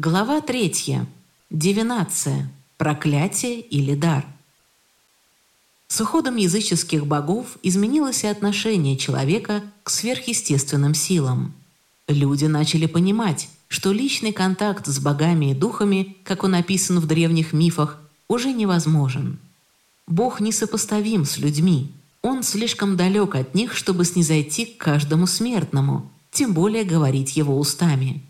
Глава третья. Дивинация. Проклятие или дар. С уходом языческих богов изменилось и отношение человека к сверхъестественным силам. Люди начали понимать, что личный контакт с богами и духами, как он описан в древних мифах, уже невозможен. Бог несопоставим с людьми. Он слишком далек от них, чтобы снизойти к каждому смертному, тем более говорить его устами.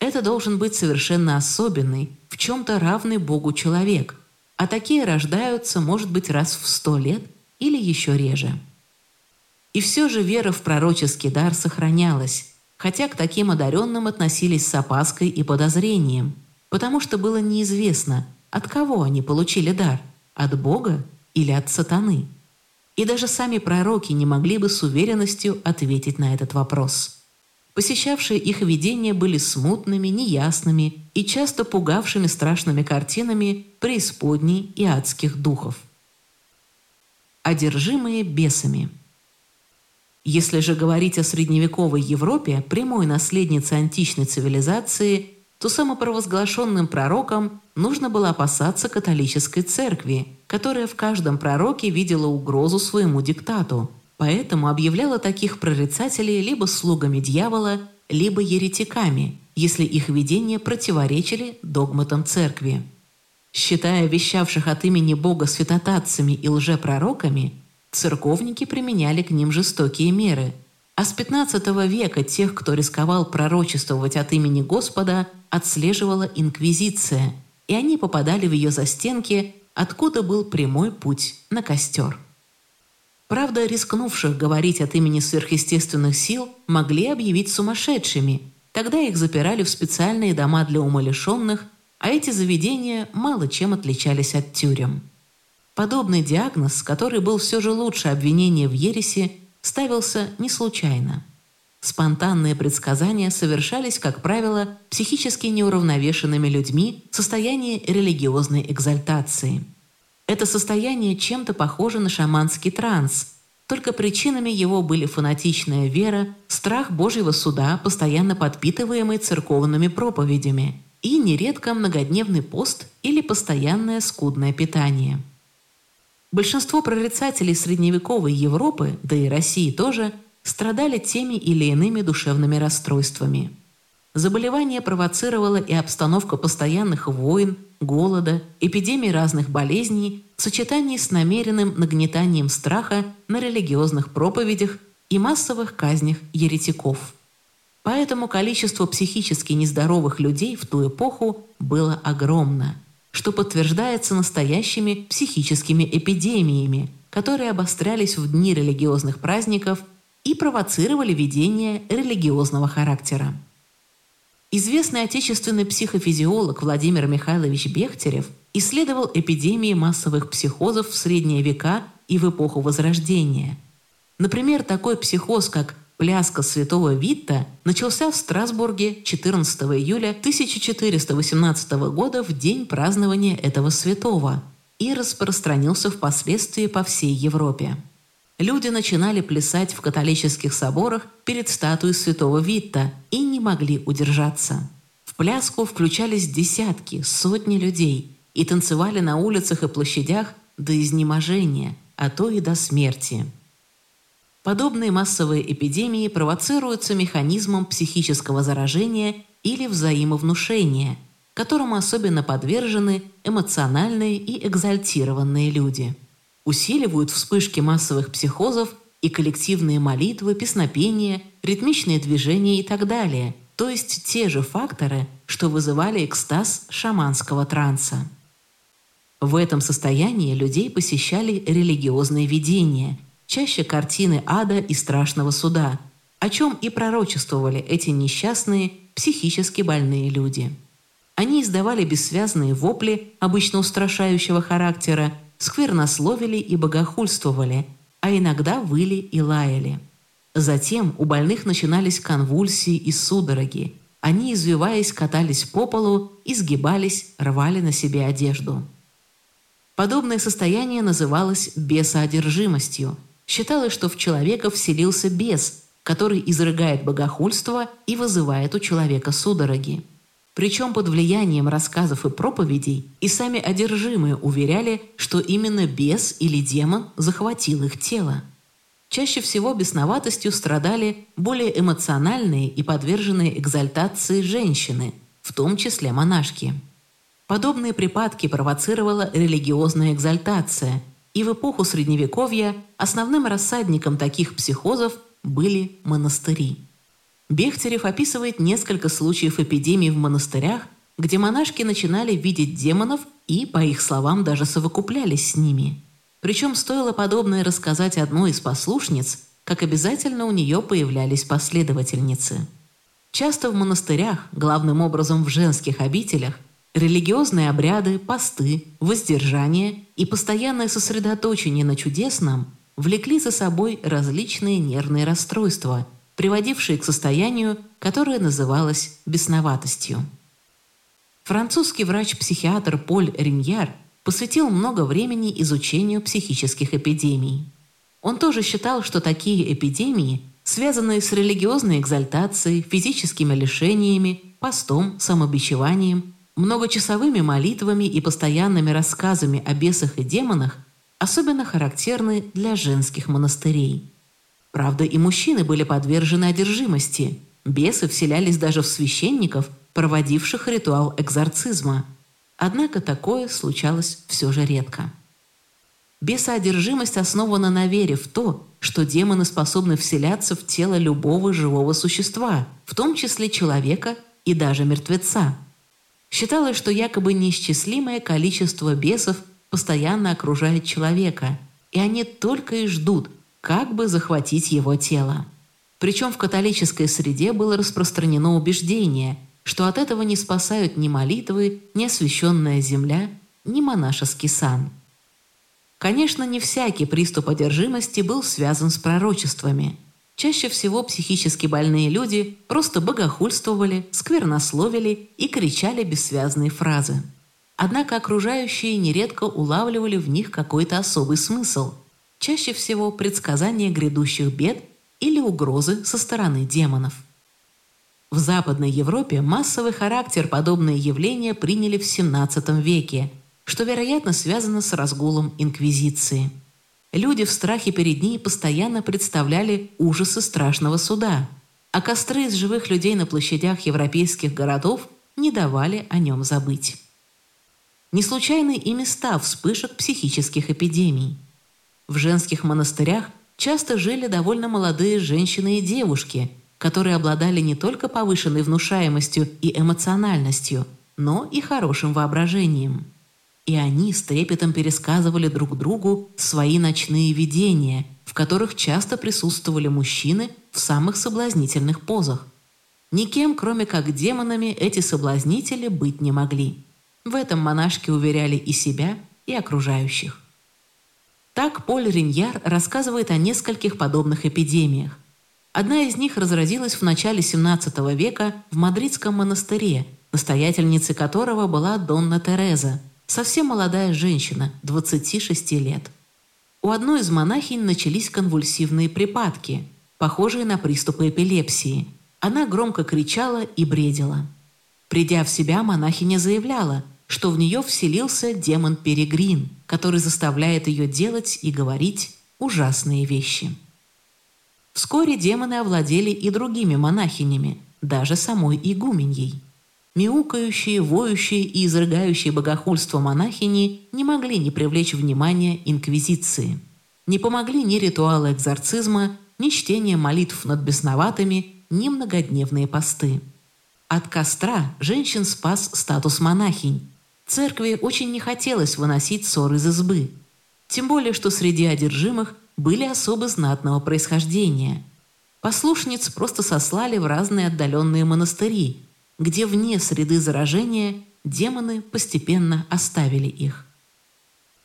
Это должен быть совершенно особенный, в чем-то равный Богу человек, а такие рождаются, может быть, раз в сто лет или еще реже. И все же вера в пророческий дар сохранялась, хотя к таким одаренным относились с опаской и подозрением, потому что было неизвестно, от кого они получили дар – от Бога или от сатаны. И даже сами пророки не могли бы с уверенностью ответить на этот вопрос. Посещавшие их видения были смутными, неясными и часто пугавшими страшными картинами преисподней и адских духов. Одержимые бесами Если же говорить о средневековой Европе, прямой наследнице античной цивилизации, то самопровозглашенным пророкам нужно было опасаться католической церкви, которая в каждом пророке видела угрозу своему диктату – Поэтому объявляла таких прорицателей либо слугами дьявола, либо еретиками, если их видения противоречили догматам церкви. Считая вещавших от имени Бога святотатцами и лжепророками, церковники применяли к ним жестокие меры. А с XV века тех, кто рисковал пророчествовать от имени Господа, отслеживала инквизиция, и они попадали в ее застенки, откуда был прямой путь на костер. Правда, рискнувших говорить от имени сверхъестественных сил могли объявить сумасшедшими. Тогда их запирали в специальные дома для умалишенных, а эти заведения мало чем отличались от тюрем. Подобный диагноз, который был все же лучше обвинения в ереси, ставился не случайно. Спонтанные предсказания совершались, как правило, психически неуравновешенными людьми в состоянии религиозной экзальтации – это состояние чем-то похоже на шаманский транс, только причинами его были фанатичная вера, страх Божьего суда, постоянно подпитываемый церковными проповедями, и нередко многодневный пост или постоянное скудное питание. Большинство прорицателей средневековой Европы, да и России тоже, страдали теми или иными душевными расстройствами. Заболевание провоцировало и обстановка постоянных войн, голода, эпидемий разных болезней в сочетании с намеренным нагнетанием страха на религиозных проповедях и массовых казнях еретиков. Поэтому количество психически нездоровых людей в ту эпоху было огромно, что подтверждается настоящими психическими эпидемиями, которые обострялись в дни религиозных праздников и провоцировали ведение религиозного характера. Известный отечественный психофизиолог Владимир Михайлович Бехтерев исследовал эпидемии массовых психозов в средние века и в эпоху Возрождения. Например, такой психоз, как пляска святого Витта, начался в Страсбурге 14 июля 1418 года в день празднования этого святого и распространился впоследствии по всей Европе люди начинали плясать в католических соборах перед статуей святого Витта и не могли удержаться. В пляску включались десятки, сотни людей и танцевали на улицах и площадях до изнеможения, а то и до смерти. Подобные массовые эпидемии провоцируются механизмом психического заражения или взаимовнушения, которому особенно подвержены эмоциональные и экзальтированные люди – усиливают вспышки массовых психозов и коллективные молитвы, песнопения, ритмичные движения и так далее, то есть те же факторы, что вызывали экстаз шаманского транса. В этом состоянии людей посещали религиозные видения, чаще картины ада и страшного суда, о чем и пророчествовали эти несчастные, психически больные люди. Они издавали бессвязные вопли, обычно устрашающего характера, сквернословили и богохульствовали, а иногда выли и лаяли. Затем у больных начинались конвульсии и судороги. Они, извиваясь, катались по полу, изгибались, рвали на себе одежду. Подобное состояние называлось бесоодержимостью. Считалось, что в человека вселился бес, который изрыгает богохульство и вызывает у человека судороги. Причем под влиянием рассказов и проповедей и сами одержимые уверяли, что именно бес или демон захватил их тело. Чаще всего бесноватостью страдали более эмоциональные и подверженные экзальтации женщины, в том числе монашки. Подобные припадки провоцировала религиозная экзальтация, и в эпоху Средневековья основным рассадником таких психозов были монастыри. Бехтерев описывает несколько случаев эпидемий в монастырях, где монашки начинали видеть демонов и, по их словам, даже совокуплялись с ними. Причем стоило подобное рассказать одной из послушниц, как обязательно у нее появлялись последовательницы. Часто в монастырях, главным образом в женских обителях, религиозные обряды, посты, воздержание и постоянное сосредоточение на чудесном влекли за собой различные нервные расстройства – приводившие к состоянию, которое называлось бесноватостью. Французский врач-психиатр Поль Риньяр посвятил много времени изучению психических эпидемий. Он тоже считал, что такие эпидемии, связанные с религиозной экзальтацией, физическими лишениями, постом, самобичеванием, многочасовыми молитвами и постоянными рассказами о бесах и демонах, особенно характерны для женских монастырей. Правда, и мужчины были подвержены одержимости. Бесы вселялись даже в священников, проводивших ритуал экзорцизма. Однако такое случалось все же редко. Бесоодержимость основана на вере в то, что демоны способны вселяться в тело любого живого существа, в том числе человека и даже мертвеца. Считалось, что якобы неисчислимое количество бесов постоянно окружает человека, и они только и ждут – как бы захватить его тело. Причем в католической среде было распространено убеждение, что от этого не спасают ни молитвы, ни освященная земля, ни монашеский сан. Конечно, не всякий приступ одержимости был связан с пророчествами. Чаще всего психически больные люди просто богохульствовали, сквернословили и кричали бессвязные фразы. Однако окружающие нередко улавливали в них какой-то особый смысл – чаще всего предсказание грядущих бед или угрозы со стороны демонов. В Западной Европе массовый характер подобные явления приняли в XVII веке, что, вероятно, связано с разгулом Инквизиции. Люди в страхе перед ней постоянно представляли ужасы страшного суда, а костры из живых людей на площадях европейских городов не давали о нем забыть. Не случайны и места вспышек психических эпидемий – в женских монастырях часто жили довольно молодые женщины и девушки, которые обладали не только повышенной внушаемостью и эмоциональностью, но и хорошим воображением. И они с трепетом пересказывали друг другу свои ночные видения, в которых часто присутствовали мужчины в самых соблазнительных позах. Никем, кроме как демонами, эти соблазнители быть не могли. В этом монашки уверяли и себя, и окружающих. Так Поль Риньяр рассказывает о нескольких подобных эпидемиях. Одна из них разразилась в начале XVII века в мадридском монастыре, настоятельницей которого была Донна Тереза, совсем молодая женщина, 26 лет. У одной из монахинь начались конвульсивные припадки, похожие на приступы эпилепсии. Она громко кричала и бредила. Придя в себя, монахиня заявляла, что в нее вселился демон Перегрин, который заставляет ее делать и говорить ужасные вещи. Вскоре демоны овладели и другими монахинями, даже самой игуменьей. Мяукающие, воющие и изрыгающие богохульство монахини не могли не привлечь внимание инквизиции. Не помогли ни ритуалы экзорцизма, ни чтение молитв над бесноватыми, ни многодневные посты. От костра женщин спас статус монахинь, Церкви очень не хотелось выносить ссор из избы. Тем более, что среди одержимых были особо знатного происхождения. Послушниц просто сослали в разные отдаленные монастыри, где вне среды заражения демоны постепенно оставили их.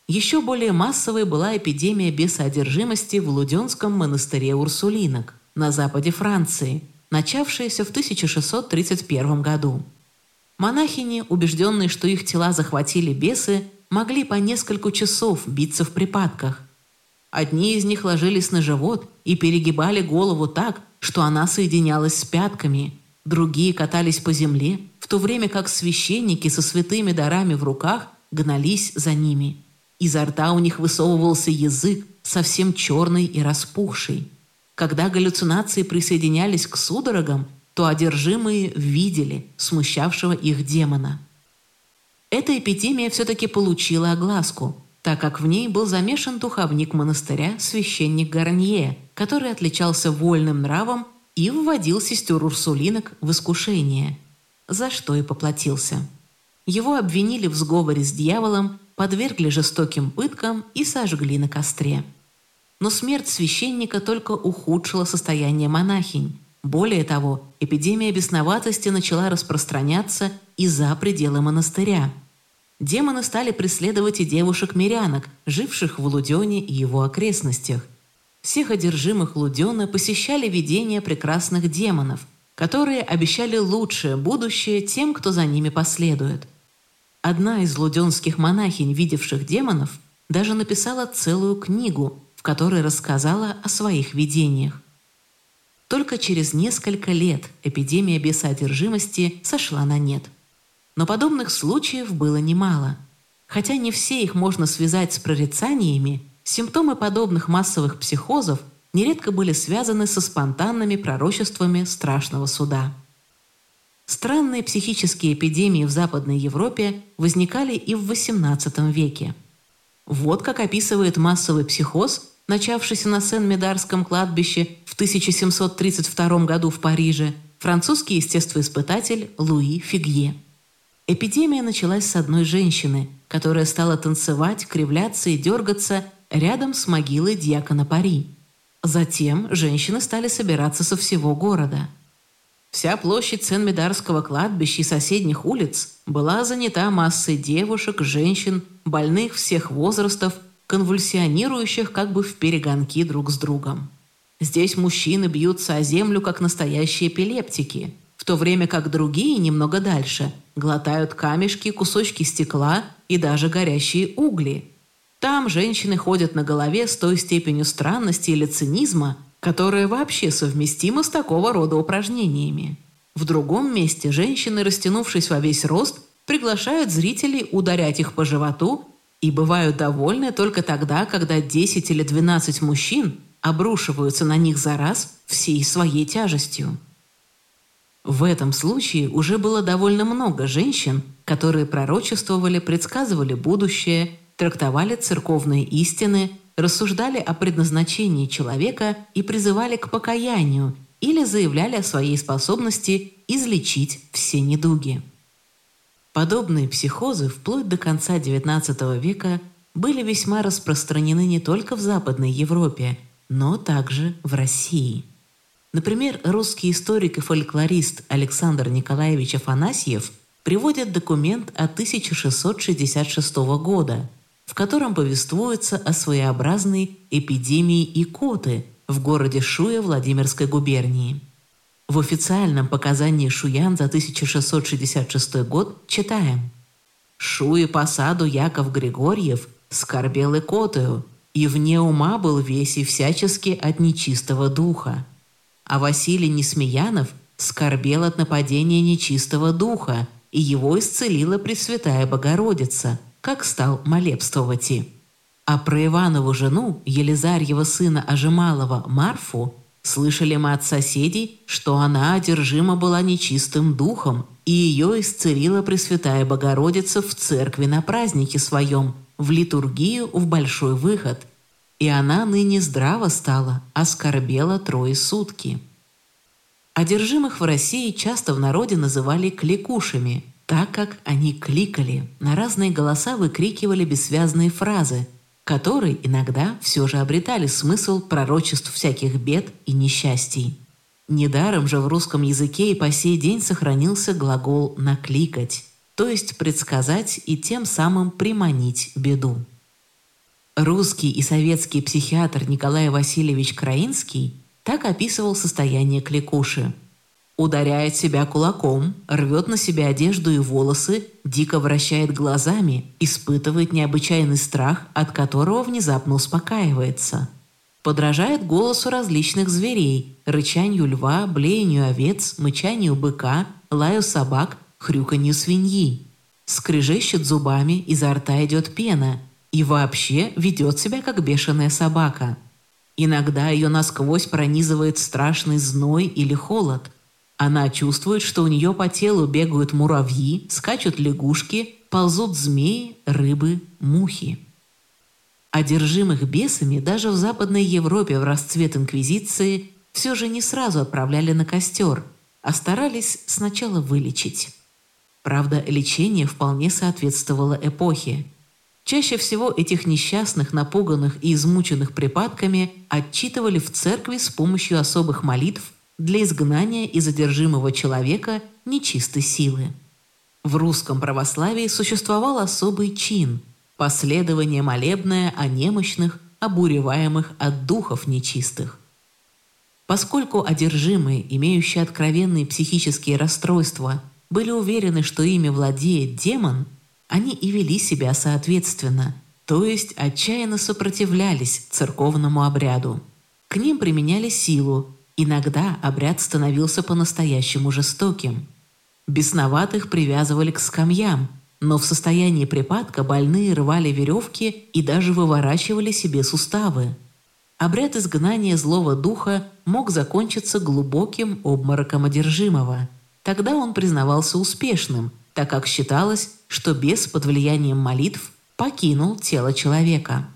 Еще более массовой была эпидемия бесоодержимости в Луденском монастыре Урсулинок на западе Франции, начавшаяся в 1631 году. Монахини, убежденные, что их тела захватили бесы, могли по несколько часов биться в припадках. Одни из них ложились на живот и перегибали голову так, что она соединялась с пятками. другие катались по земле, в то время как священники со святыми дарами в руках гнались за ними. Изо рта у них высовывался язык, совсем черный и распухший. Когда галлюцинации присоединялись к судорогам, то одержимые видели смущавшего их демона. Эта эпидемия все-таки получила огласку, так как в ней был замешан духовник монастыря, священник Гарнье, который отличался вольным нравом и вводил сестер Урсулинок в искушение, за что и поплатился. Его обвинили в сговоре с дьяволом, подвергли жестоким пыткам и сожгли на костре. Но смерть священника только ухудшила состояние монахинь. Более того, эпидемия бесноватости начала распространяться и за пределы монастыря. Демоны стали преследовать и девушек-мирянок, живших в Лудене и его окрестностях. Всех одержимых Лудена посещали видения прекрасных демонов, которые обещали лучшее будущее тем, кто за ними последует. Одна из луденских монахинь, видевших демонов, даже написала целую книгу, в которой рассказала о своих видениях. Только через несколько лет эпидемия бесоодержимости сошла на нет. Но подобных случаев было немало. Хотя не все их можно связать с прорицаниями, симптомы подобных массовых психозов нередко были связаны со спонтанными пророчествами страшного суда. Странные психические эпидемии в Западной Европе возникали и в XVIII веке. Вот как описывает массовый психоз начавшийся на Сен-Медарском кладбище в 1732 году в Париже, французский естествоиспытатель Луи Фигье. Эпидемия началась с одной женщины, которая стала танцевать, кривляться и дергаться рядом с могилой дьякона Пари. Затем женщины стали собираться со всего города. Вся площадь Сен-Медарского кладбища и соседних улиц была занята массой девушек, женщин, больных всех возрастов конвульсионирующих как бы в перегонки друг с другом. Здесь мужчины бьются о землю, как настоящие эпилептики, в то время как другие, немного дальше, глотают камешки, кусочки стекла и даже горящие угли. Там женщины ходят на голове с той степенью странности или цинизма, которая вообще совместима с такого рода упражнениями. В другом месте женщины, растянувшись во весь рост, приглашают зрителей ударять их по животу и бывают довольны только тогда, когда 10 или 12 мужчин обрушиваются на них за раз всей своей тяжестью. В этом случае уже было довольно много женщин, которые пророчествовали, предсказывали будущее, трактовали церковные истины, рассуждали о предназначении человека и призывали к покаянию или заявляли о своей способности излечить все недуги. Подобные психозы вплоть до конца XIX века были весьма распространены не только в Западной Европе, но также в России. Например, русский историк и фольклорист Александр Николаевич Афанасьев приводит документ от 1666 года, в котором повествуется о своеобразной эпидемии икоты в городе Шуя Владимирской губернии – в официальном показании Шуян за 1666 год читаем «Шуи посаду Яков Григорьев скорбел икотою, и вне ума был весь и всячески от нечистого духа. А Василий Несмеянов скорбел от нападения нечистого духа, и его исцелила Пресвятая Богородица, как стал молебствовать и. А про Иванову жену, Елизарьева сына Ажималова, Марфу, Слышали мы от соседей, что она одержима была нечистым духом, и ее исцелила Пресвятая Богородица в церкви на празднике своем, в литургию в большой выход. И она ныне здраво стала, оскорбела трое сутки. Одержимых в России часто в народе называли кликушами, так как они кликали, на разные голоса выкрикивали бессвязные фразы – которые иногда все же обретали смысл пророчеств всяких бед и несчастий. Недаром же в русском языке и по сей день сохранился глагол «накликать», то есть предсказать и тем самым приманить беду. Русский и советский психиатр Николай Васильевич Краинский так описывал состояние кликуши – Ударяет себя кулаком, рвет на себе одежду и волосы, дико вращает глазами, испытывает необычайный страх, от которого внезапно успокаивается. подражает голосу различных зверей, рычанию льва, блеянию овец, мычанию быка, лаю собак, хрюканью свиньи. Скрежещет зубами, изо рта идет пена и вообще ведет себя как бешеная собака. Иногда ее насквозь пронизывает страшный зной или холод. Она чувствует, что у нее по телу бегают муравьи, скачут лягушки, ползут змеи, рыбы, мухи. Одержимых бесами даже в Западной Европе в расцвет Инквизиции все же не сразу отправляли на костер, а старались сначала вылечить. Правда, лечение вполне соответствовало эпохе. Чаще всего этих несчастных, напуганных и измученных припадками отчитывали в церкви с помощью особых молитв для изгнания из одержимого человека нечистой силы. В русском православии существовал особый чин – последование молебное о немощных, обуреваемых от духов нечистых. Поскольку одержимые, имеющие откровенные психические расстройства, были уверены, что ими владеет демон, они и вели себя соответственно, то есть отчаянно сопротивлялись церковному обряду. К ним применяли силу, иногда обряд становился по-настоящему жестоким – Бесноватых привязывали к скамьям, но в состоянии припадка больные рвали веревки и даже выворачивали себе суставы. Обряд изгнания злого духа мог закончиться глубоким обмороком одержимого. Тогда он признавался успешным, так как считалось, что бес под влиянием молитв покинул тело человека.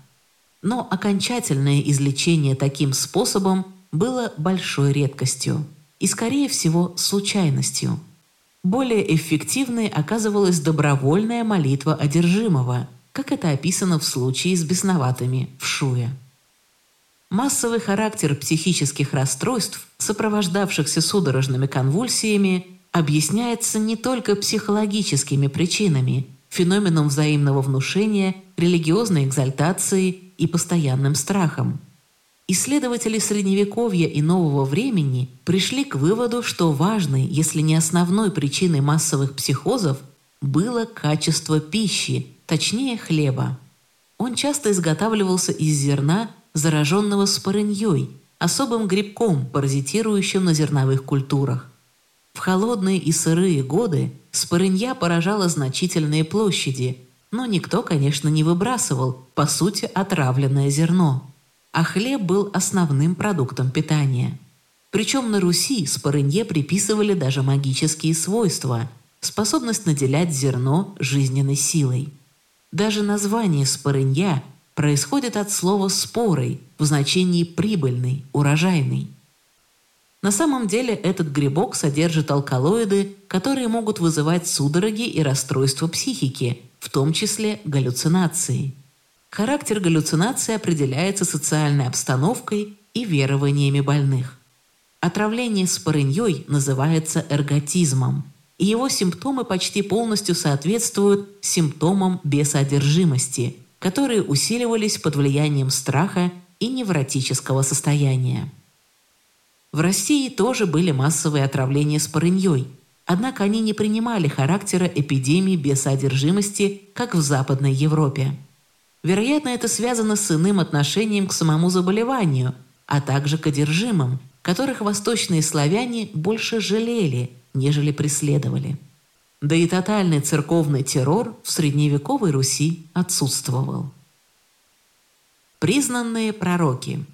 Но окончательное излечение таким способом было большой редкостью и, скорее всего, случайностью – более эффективной оказывалась добровольная молитва одержимого, как это описано в случае с бесноватыми в Шуе. Массовый характер психических расстройств, сопровождавшихся судорожными конвульсиями, объясняется не только психологическими причинами, феноменом взаимного внушения, религиозной экзальтацией и постоянным страхом – Исследователи Средневековья и Нового времени пришли к выводу, что важной, если не основной причиной массовых психозов было качество пищи, точнее хлеба. Он часто изготавливался из зерна, зараженного спорыньей, особым грибком, паразитирующим на зерновых культурах. В холодные и сырые годы спорынья поражала значительные площади, но никто, конечно, не выбрасывал, по сути, отравленное зерно а хлеб был основным продуктом питания. Причем на Руси спорынье приписывали даже магические свойства, способность наделять зерно жизненной силой. Даже название спорынья происходит от слова «спорой» в значении «прибыльный», «урожайный». На самом деле этот грибок содержит алкалоиды, которые могут вызывать судороги и расстройства психики, в том числе галлюцинации – Характер галлюцинации определяется социальной обстановкой и верованиями больных. Отравление спорыньей называется эрготизмом, и его симптомы почти полностью соответствуют симптомам бесодержимости, которые усиливались под влиянием страха и невротического состояния. В России тоже были массовые отравления спорыньей, однако они не принимали характера эпидемии бесодержимости, как в Западной Европе. Вероятно, это связано с иным отношением к самому заболеванию, а также к одержимым, которых восточные славяне больше жалели, нежели преследовали. Да и тотальный церковный террор в средневековой Руси отсутствовал. Признанные пророки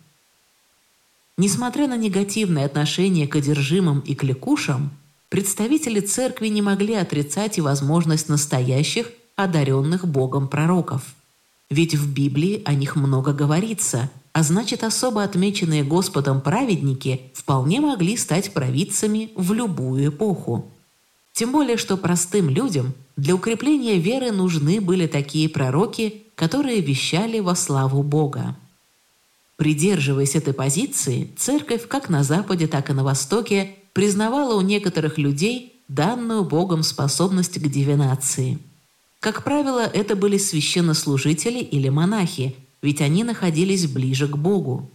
Несмотря на негативное отношение к одержимым и кликушам, представители церкви не могли отрицать и возможность настоящих, одаренных Богом пророков – ведь в Библии о них много говорится, а значит особо отмеченные Господом праведники вполне могли стать провидцами в любую эпоху. Тем более, что простым людям для укрепления веры нужны были такие пророки, которые вещали во славу Бога. Придерживаясь этой позиции, церковь как на Западе, так и на Востоке признавала у некоторых людей данную Богом способность к дивинации – как правило, это были священнослужители или монахи, ведь они находились ближе к Богу.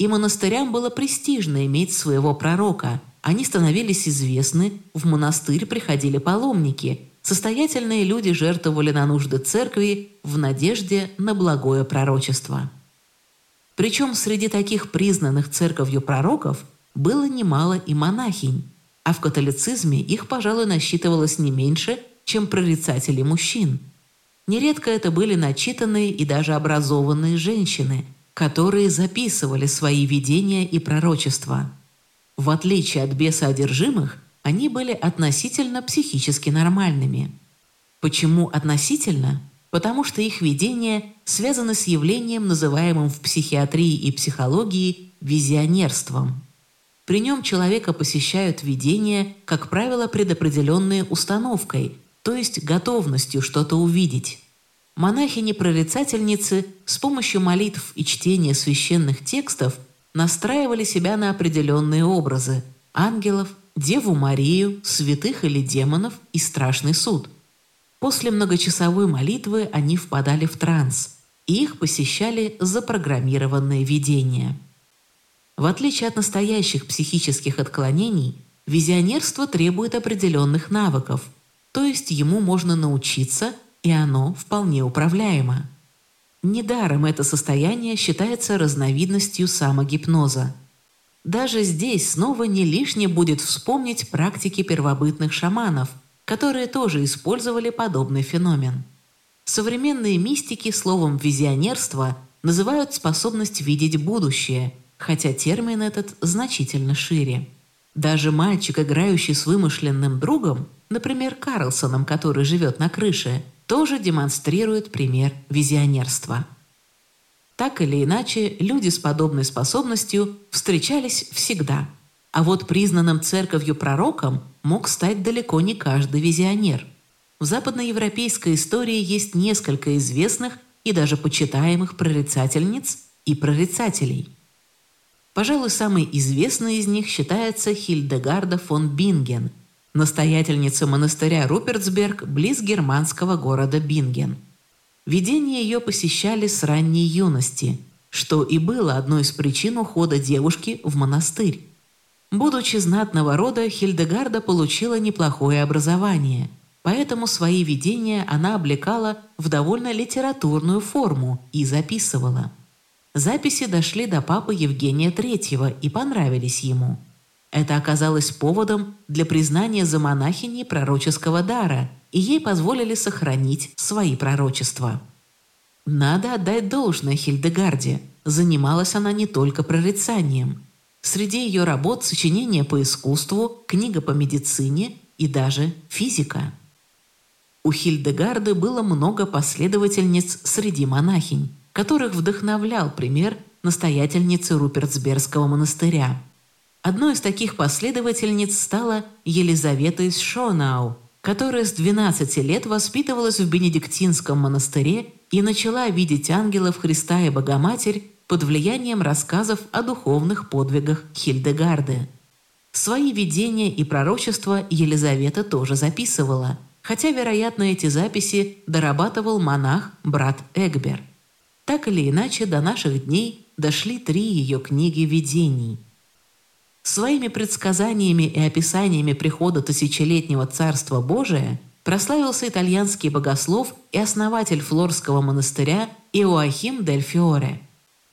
И монастырям было престижно иметь своего пророка. Они становились известны, в монастырь приходили паломники. Состоятельные люди жертвовали на нужды церкви в надежде на благое пророчество. Причем среди таких признанных церковью пророков было немало и монахинь, а в католицизме их, пожалуй, насчитывалось не меньше, чем прорицателей мужчин. Нередко это были начитанные и даже образованные женщины, которые записывали свои видения и пророчества. В отличие от бесоодержимых, они были относительно психически нормальными. Почему относительно? Потому что их видения связаны с явлением, называемым в психиатрии и психологии визионерством. При нем человека посещают видения, как правило, предопределенные установкой, то есть готовностью что-то увидеть. Монахини-прорицательницы с помощью молитв и чтения священных текстов настраивали себя на определенные образы – ангелов, Деву Марию, святых или демонов и страшный суд. После многочасовой молитвы они впадали в транс, и их посещали запрограммированные видения. В отличие от настоящих психических отклонений, визионерство требует определенных навыков, то есть ему можно научиться, и оно вполне управляемо. Недаром это состояние считается разновидностью самогипноза – даже здесь снова не лишне будет вспомнить практики первобытных шаманов, которые тоже использовали подобный феномен. Современные мистики словом «визионерство» называют способность видеть будущее, хотя термин этот значительно шире. Даже мальчик, играющий с вымышленным другом, например, Карлсоном, который живет на крыше, тоже демонстрирует пример визионерства. Так или иначе, люди с подобной способностью встречались всегда. А вот признанным церковью пророком мог стать далеко не каждый визионер. В западноевропейской истории есть несколько известных и даже почитаемых прорицательниц и прорицателей. Пожалуй, самой известной из них считается Хильдегарда фон Бинген, настоятельница монастыря Рупертсберг близ германского города Бинген – Видения ее посещали с ранней юности, что и было одной из причин ухода девушки в монастырь. Будучи знатного рода, Хильдегарда получила неплохое образование, поэтому свои видения она облекала в довольно литературную форму и записывала. Записи дошли до папы Евгения III и понравились ему. Это оказалось поводом для признания за монахиней пророческого дара – и ей позволили сохранить свои пророчества. Надо отдать должное Хильдегарде. Занималась она не только прорицанием. Среди ее работ сочинения по искусству, книга по медицине и даже физика. У Хильдегарды было много последовательниц среди монахинь, которых вдохновлял пример настоятельницы Рупертсбергского монастыря. Одной из таких последовательниц стала Елизавета из Шонау – которая с 12 лет воспитывалась в Бенедиктинском монастыре и начала видеть ангелов Христа и Богоматерь под влиянием рассказов о духовных подвигах Хильдегарды. Свои видения и пророчества Елизавета тоже записывала, хотя, вероятно, эти записи дорабатывал монах брат Эгбер. Так или иначе, до наших дней дошли три ее книги видений – Своими предсказаниями и описаниями прихода тысячелетнего Царства Божия прославился итальянский богослов и основатель Флорского монастыря Иоахим дель Фиоре.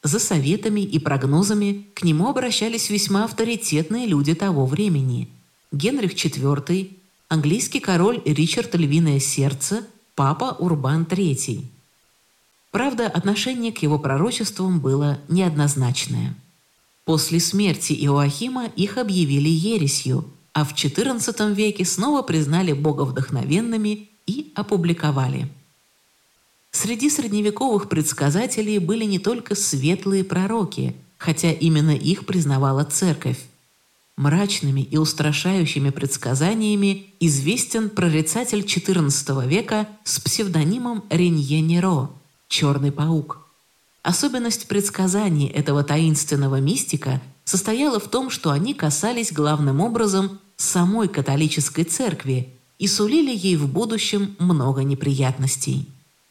За советами и прогнозами к нему обращались весьма авторитетные люди того времени. Генрих IV, английский король Ричард Львиное Сердце, папа Урбан III. Правда, отношение к его пророчествам было неоднозначное – После смерти Иоахима их объявили ересью, а в XIV веке снова признали боговдохновенными и опубликовали. Среди средневековых предсказателей были не только светлые пророки, хотя именно их признавала церковь. Мрачными и устрашающими предсказаниями известен прорицатель XIV века с псевдонимом Ренье Неро – «Черный паук». Особенность предсказаний этого таинственного мистика состояла в том, что они касались главным образом самой католической церкви и сулили ей в будущем много неприятностей.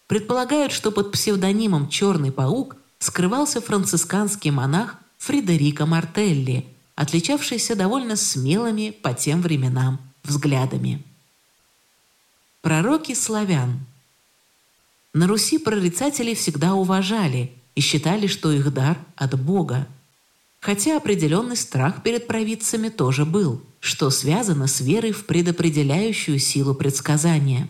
Предполагают, что под псевдонимом «Черный паук» скрывался францисканский монах Фредерико Мартелли, отличавшийся довольно смелыми по тем временам взглядами. Пророки славян На Руси прорицателей всегда уважали – и считали, что их дар от Бога. Хотя определенный страх перед провидцами тоже был, что связано с верой в предопределяющую силу предсказания.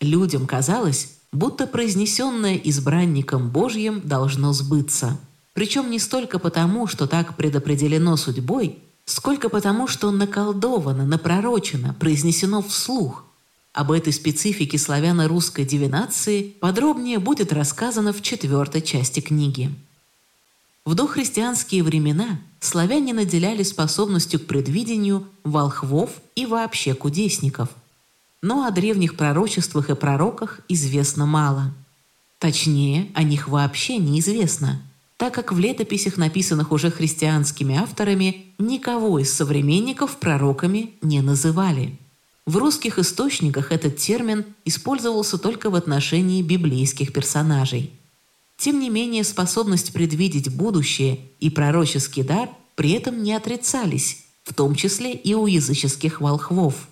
Людям казалось, будто произнесенное избранником Божьим должно сбыться. Причем не столько потому, что так предопределено судьбой, сколько потому, что наколдовано, напророчено, произнесено вслух. Об этой специфике славяно-русской дивинации подробнее будет рассказано в четвертой части книги. В дохристианские времена славяне наделяли способностью к предвидению волхвов и вообще кудесников. Но о древних пророчествах и пророках известно мало. Точнее, о них вообще неизвестно – так как в летописях, написанных уже христианскими авторами, никого из современников пророками не называли. В русских источниках этот термин использовался только в отношении библейских персонажей. Тем не менее, способность предвидеть будущее и пророческий дар при этом не отрицались, в том числе и у языческих волхвов.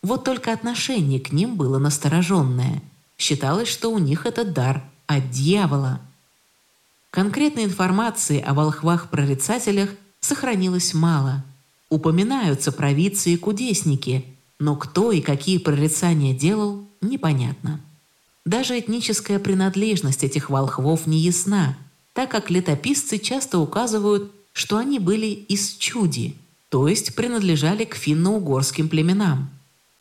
Вот только отношение к ним было настороженное. Считалось, что у них этот дар от дьявола – Конкретной информации о волхвах-прорицателях сохранилось мало. Упоминаются провидцы и кудесники, но кто и какие прорицания делал, непонятно. Даже этническая принадлежность этих волхвов не ясна, так как летописцы часто указывают, что они были из чуди, то есть принадлежали к финно-угорским племенам.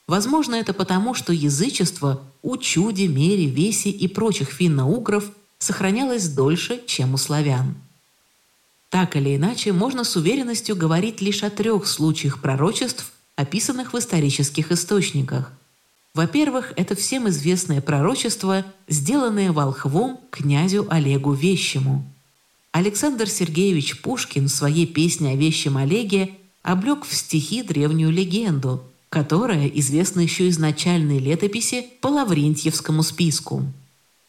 Возможно, это потому, что язычество у чуди, мере, веси и прочих финно-угров – сохранялось дольше, чем у славян. Так или иначе, можно с уверенностью говорить лишь о трех случаях пророчеств, описанных в исторических источниках. Во-первых, это всем известное пророчество, сделанное волхвом князю Олегу Вещему. Александр Сергеевич Пушкин в своей песне о Вещем Олеге облег в стихи древнюю легенду, которая известна еще из начальной летописи по Лаврентьевскому списку.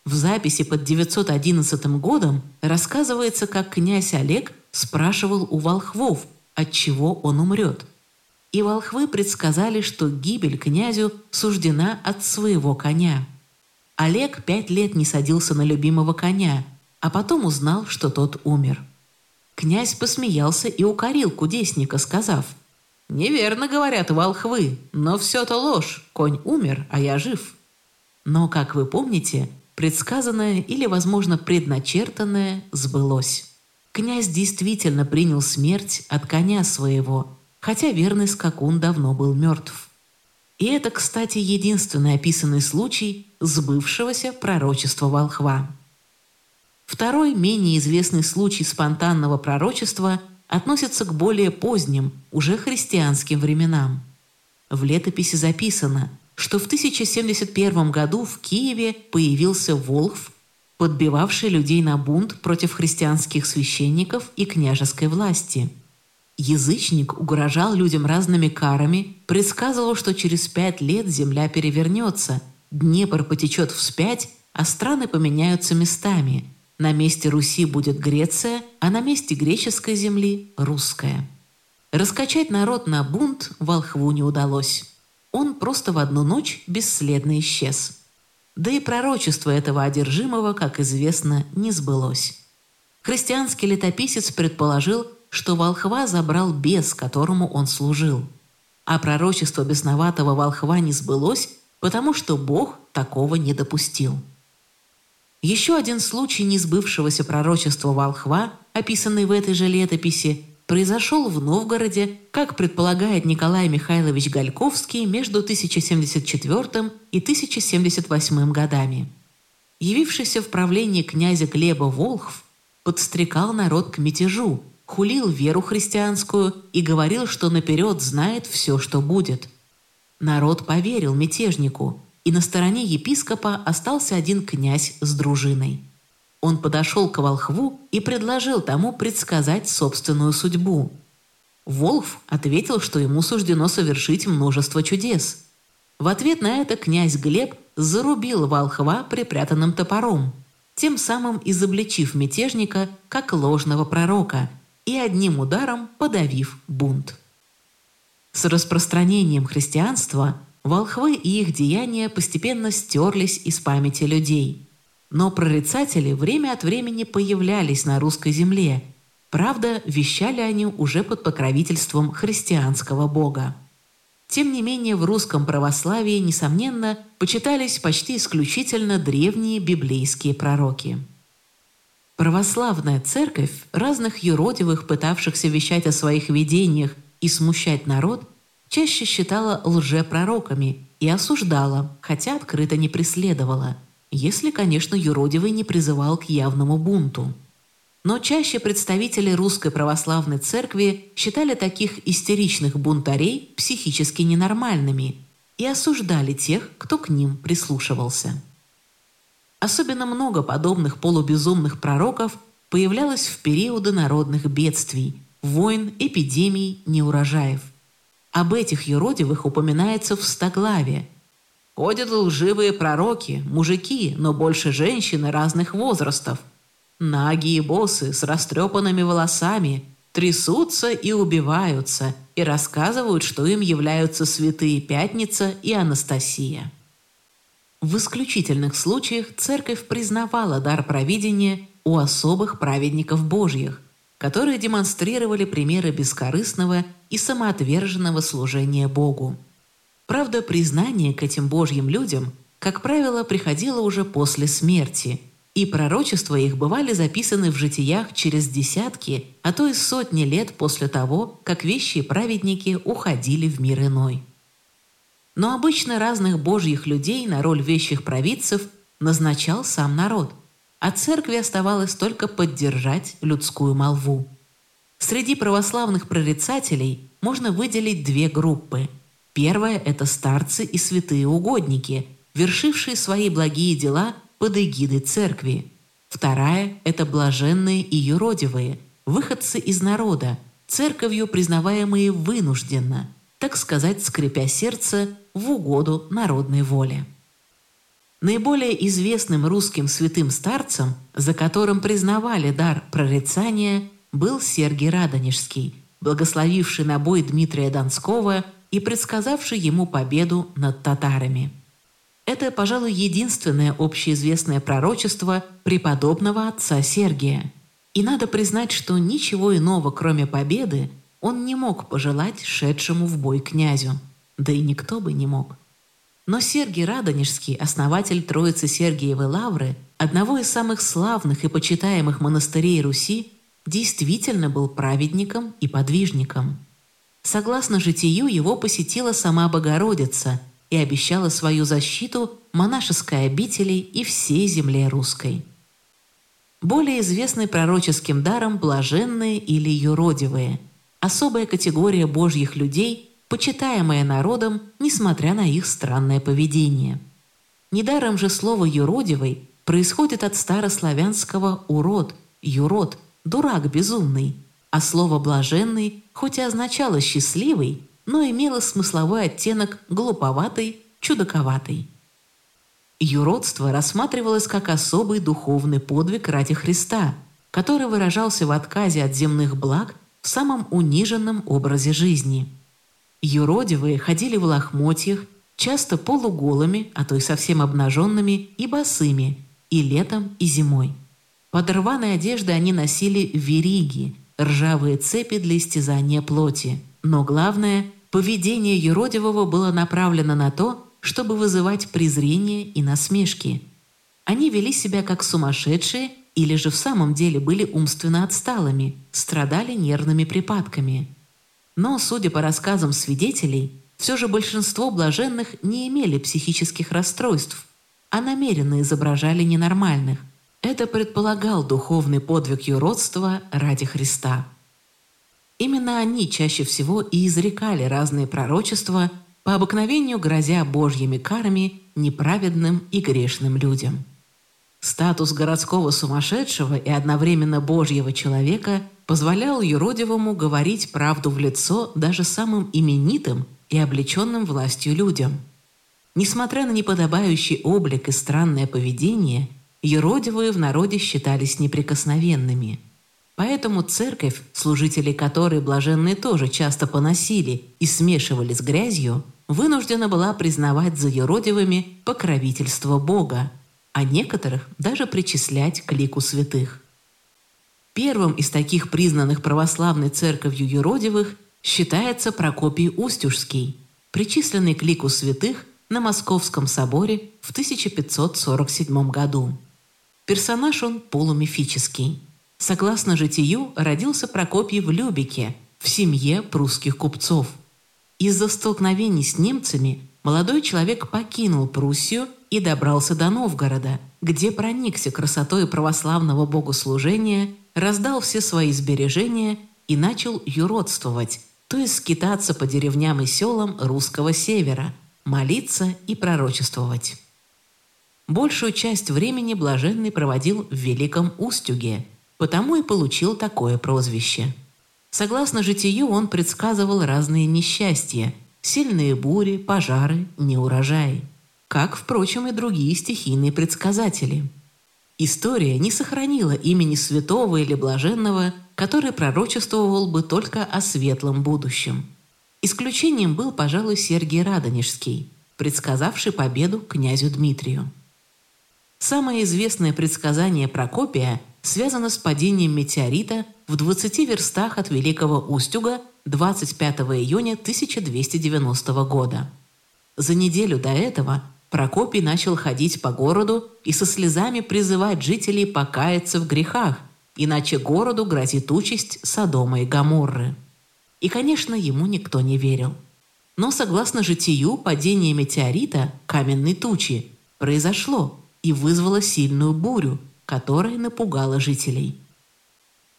В записи под 911 годом рассказывается, как князь Олег спрашивал у волхвов, от чего он умрет. И волхвы предсказали, что гибель князю суждена от своего коня. Олег пять лет не садился на любимого коня, а потом узнал, что тот умер. Князь посмеялся и укорил кудесника, сказав, «Неверно говорят волхвы, но все-то ложь, конь умер, а я жив». Но, как вы помните, Предсказанное или, возможно, предначертанное сбылось. Князь действительно принял смерть от коня своего, хотя верный скакун давно был мертв. И это, кстати, единственный описанный случай сбывшегося пророчества волхва. Второй, менее известный случай спонтанного пророчества относится к более поздним, уже христианским временам. В летописи записано – что в 1071 году в Киеве появился Волхв, подбивавший людей на бунт против христианских священников и княжеской власти. Язычник угрожал людям разными карами, предсказывал, что через пять лет земля перевернется, Днепр потечет вспять, а страны поменяются местами. На месте Руси будет Греция, а на месте греческой земли – русская. Раскачать народ на бунт волхву не удалось он просто в одну ночь бесследно исчез. Да и пророчество этого одержимого, как известно, не сбылось. Христианский летописец предположил, что волхва забрал бес, которому он служил. А пророчество бесноватого волхва не сбылось, потому что Бог такого не допустил. Еще один случай несбывшегося пророчества волхва, описанный в этой же летописи, произошел в Новгороде, как предполагает Николай Михайлович Гальковский, между 1074 и 1078 годами. Явившийся в правлении князя Глеба Волхв подстрекал народ к мятежу, хулил веру христианскую и говорил, что наперед знает все, что будет. Народ поверил мятежнику, и на стороне епископа остался один князь с дружиной. Он подошел к волхву и предложил тому предсказать собственную судьбу. Волхв ответил, что ему суждено совершить множество чудес. В ответ на это князь Глеб зарубил волхва припрятанным топором, тем самым изобличив мятежника как ложного пророка и одним ударом подавив бунт. С распространением христианства волхвы и их деяния постепенно стерлись из памяти людей – но прорицатели время от времени появлялись на русской земле. Правда, вещали они уже под покровительством христианского бога. Тем не менее, в русском православии, несомненно, почитались почти исключительно древние библейские пророки. Православная церковь разных юродивых, пытавшихся вещать о своих видениях и смущать народ, чаще считала лжепророками и осуждала, хотя открыто не преследовала, если, конечно, юродивый не призывал к явному бунту. Но чаще представители русской православной церкви считали таких истеричных бунтарей психически ненормальными и осуждали тех, кто к ним прислушивался. Особенно много подобных полубезумных пророков появлялось в периоды народных бедствий, войн, эпидемий, неурожаев. Об этих юродивых упоминается в Стоглаве. «Ходят лживые пророки, мужики, но больше женщины разных возрастов – Наги и с растрепанными волосами трясутся и убиваются и рассказывают, что им являются святые Пятница и Анастасия. В исключительных случаях церковь признавала дар провидения у особых праведников Божьих, которые демонстрировали примеры бескорыстного и самоотверженного служения Богу. Правда, признание к этим Божьим людям, как правило, приходило уже после смерти – и пророчества их бывали записаны в житиях через десятки, а то и сотни лет после того, как вещи праведники уходили в мир иной. Но обычно разных божьих людей на роль вещих провидцев назначал сам народ, а церкви оставалось только поддержать людскую молву. Среди православных прорицателей можно выделить две группы. Первая – это старцы и святые угодники, вершившие свои благие дела – под эгидой церкви. Вторая – это блаженные и юродивые, выходцы из народа, церковью признаваемые вынужденно, так сказать, скрипя сердце в угоду народной воле. Наиболее известным русским святым старцем, за которым признавали дар прорицания, был Сергий Радонежский, благословивший на бой Дмитрия Донского и предсказавший ему победу над татарами. Это, пожалуй, единственное общеизвестное пророчество преподобного отца Сергия. И надо признать, что ничего иного, кроме победы, он не мог пожелать шедшему в бой князю. Да и никто бы не мог. Но Сергий Радонежский, основатель Троицы Сергиевой Лавры, одного из самых славных и почитаемых монастырей Руси, действительно был праведником и подвижником. Согласно житию, его посетила сама Богородица – и обещала свою защиту монашеской обители и всей земле русской. Более известны пророческим даром блаженные или юродивые, особая категория божьих людей, почитаемая народом, несмотря на их странное поведение. Недаром же слово «юродивый» происходит от старославянского «урод», «юрод», «дурак безумный», а слово «блаженный» хоть и означало «счастливый», но имела смысловой оттенок глуповатый, чудаковатый. Юродство рассматривалось как особый духовный подвиг ради Христа, который выражался в отказе от земных благ в самом униженном образе жизни. Юродивые ходили в лохмотьях, часто полуголыми, а то и совсем обнаженными и босыми, и летом, и зимой. Под рваной одеждой они носили вериги, ржавые цепи для истязания плоти. Но главное, Поведение юродивого было направлено на то, чтобы вызывать презрение и насмешки. Они вели себя как сумасшедшие или же в самом деле были умственно отсталыми, страдали нервными припадками. Но, судя по рассказам свидетелей, все же большинство блаженных не имели психических расстройств, а намеренно изображали ненормальных. Это предполагал духовный подвиг юродства ради Христа. Именно они чаще всего и изрекали разные пророчества, по обыкновению грозя божьими карами неправедным и грешным людям. Статус городского сумасшедшего и одновременно божьего человека позволял юродивому говорить правду в лицо даже самым именитым и облеченным властью людям. Несмотря на неподобающий облик и странное поведение, юродивые в народе считались неприкосновенными – Поэтому церковь, служители которой блаженные тоже часто поносили и смешивали с грязью, вынуждена была признавать за юродивыми покровительство Бога. а некоторых даже причислять к лику святых. Первым из таких признанных православной церковью юродивых считается Прокопий Устюжский, причисленный к лику святых на Московском соборе в 1547 году. Персонаж он полумифический. Согласно житию, родился Прокопий в Любике, в семье прусских купцов. Из-за столкновений с немцами молодой человек покинул Пруссию и добрался до Новгорода, где проникся красотой православного богослужения, раздал все свои сбережения и начал юродствовать, то есть скитаться по деревням и селам русского севера, молиться и пророчествовать. Большую часть времени Блаженный проводил в Великом Устюге, потому и получил такое прозвище. Согласно житию, он предсказывал разные несчастья, сильные бури, пожары, неурожаи как, впрочем, и другие стихийные предсказатели. История не сохранила имени святого или блаженного, который пророчествовал бы только о светлом будущем. Исключением был, пожалуй, Сергий Радонежский, предсказавший победу князю Дмитрию. Самое известное предсказание Прокопия связано с падением метеорита в 20 верстах от Великого Устюга 25 июня 1290 года. За неделю до этого Прокопий начал ходить по городу и со слезами призывать жителей покаяться в грехах, иначе городу грозит участь Содома и Гоморры. И, конечно, ему никто не верил. Но, согласно житию, падение метеорита, каменной тучи, произошло и вызвало сильную бурю, которая напугала жителей.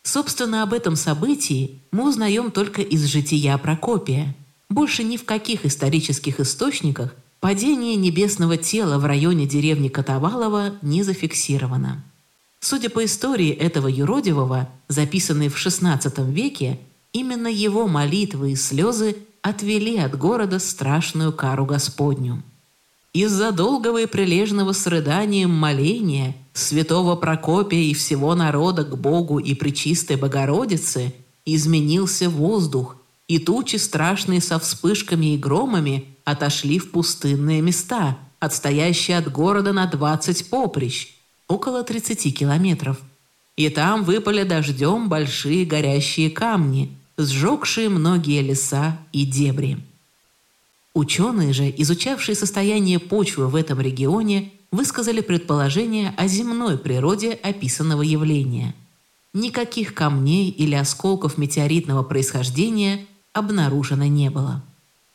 Собственно, об этом событии мы узнаем только из жития Прокопия. Больше ни в каких исторических источниках Падение небесного тела в районе деревни Котовалова не зафиксировано. Судя по истории этого юродивого, записанной в XVI веке, именно его молитвы и слезы отвели от города страшную кару Господню. Из-за долгого и прилежного с рыданием моления святого Прокопия и всего народа к Богу и Пречистой Богородице изменился воздух, и тучи страшные со вспышками и громами отошли в пустынные места, отстоящие от города на 20 поприщ, около 30 километров. И там выпали дождем большие горящие камни, сжегшие многие леса и дебри. Ученые же, изучавшие состояние почвы в этом регионе, высказали предположение о земной природе описанного явления. Никаких камней или осколков метеоритного происхождения обнаружено не было.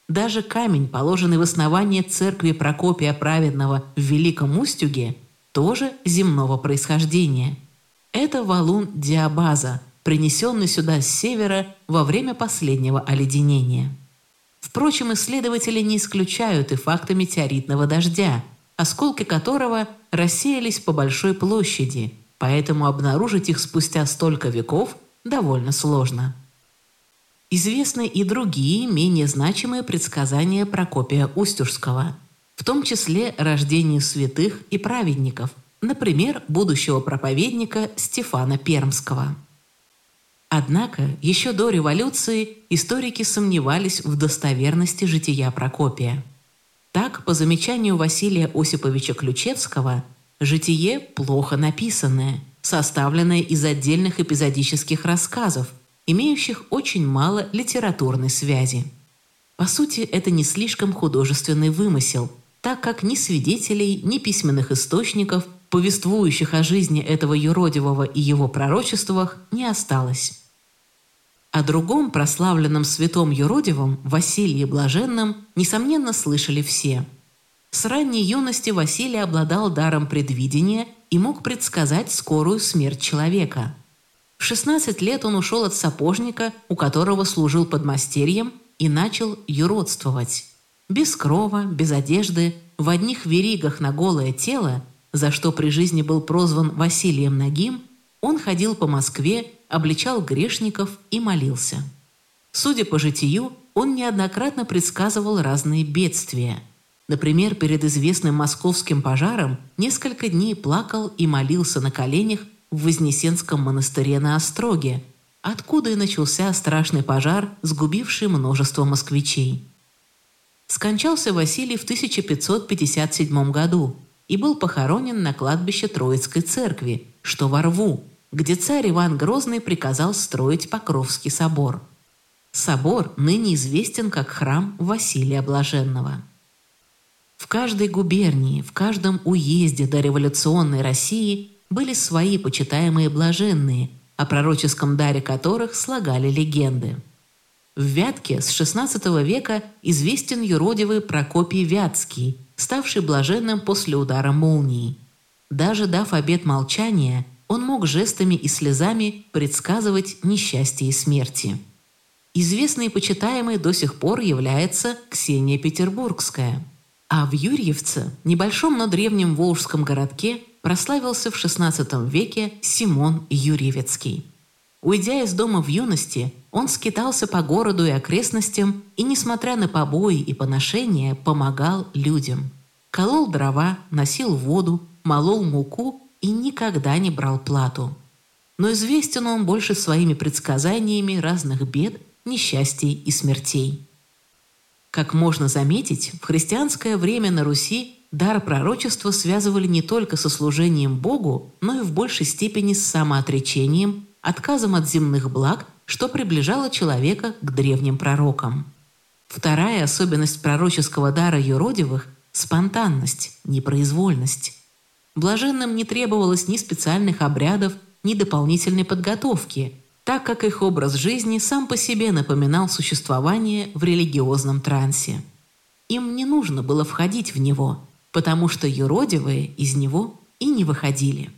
Даже камень, положенный в основание церкви Прокопия Праведного в Великом Устюге, тоже земного происхождения. Это валун Диабаза, принесенный сюда с севера во время последнего оледенения. Впрочем, исследователи не исключают и факта метеоритного дождя, осколки которого рассеялись по большой площади, поэтому обнаружить их спустя столько веков довольно сложно. Известны и другие, менее значимые предсказания Прокопия Устюжского, в том числе рождение святых и праведников, например, будущего проповедника Стефана Пермского. Однако еще до революции историки сомневались в достоверности жития Прокопия. Так, по замечанию Василия Осиповича Ключевского, житие плохо написанное, составленное из отдельных эпизодических рассказов – имеющих очень мало литературной связи. По сути, это не слишком художественный вымысел, так как ни свидетелей, ни письменных источников, повествующих о жизни этого юродивого и его пророчествах, не осталось. О другом прославленном святом юродивом, Василии Блаженном, несомненно, слышали все. С ранней юности Василий обладал даром предвидения и мог предсказать скорую смерть человека – в 16 лет он ушел от сапожника, у которого служил подмастерьем, и начал юродствовать. Без крова, без одежды, в одних веригах на голое тело, за что при жизни был прозван Василием Нагим, он ходил по Москве, обличал грешников и молился. Судя по житию, он неоднократно предсказывал разные бедствия. Например, перед известным московским пожаром несколько дней плакал и молился на коленях в Вознесенском монастыре на Остроге, откуда и начался страшный пожар, сгубивший множество москвичей. Скончался Василий в 1557 году, и был похоронен на кладбище Троицкой церкви, что во Рву, где царь Иван Грозный приказал строить Покровский собор. Собор ныне известен как храм Василия Блаженного. В каждой губернии, в каждом уезде до революционной России были свои почитаемые блаженные, о пророческом даре которых слагали легенды. В Вятке с XVI века известен юродивый Прокопий Вятский, ставший блаженным после удара молнии. Даже дав обет молчания, он мог жестами и слезами предсказывать несчастье и смерти. Известной и почитаемой до сих пор является Ксения Петербургская. А в Юрьевце, небольшом, но древнем волжском городке, прославился в XVI веке Симон Юрьевецкий. Уйдя из дома в юности, он скитался по городу и окрестностям и, несмотря на побои и поношения, помогал людям. Колол дрова, носил воду, молол муку и никогда не брал плату. Но известен он больше своими предсказаниями разных бед, несчастий и смертей. Как можно заметить, в христианское время на Руси дар пророчества связывали не только со служением Богу, но и в большей степени с самоотречением, отказом от земных благ, что приближало человека к древним пророкам. Вторая особенность пророческого дара юродивых – спонтанность, непроизвольность. Блаженным не требовалось ни специальных обрядов, ни дополнительной подготовки, так как их образ жизни сам по себе напоминал существование в религиозном трансе. Им не нужно было входить в него, потому что юродивые из него и не выходили.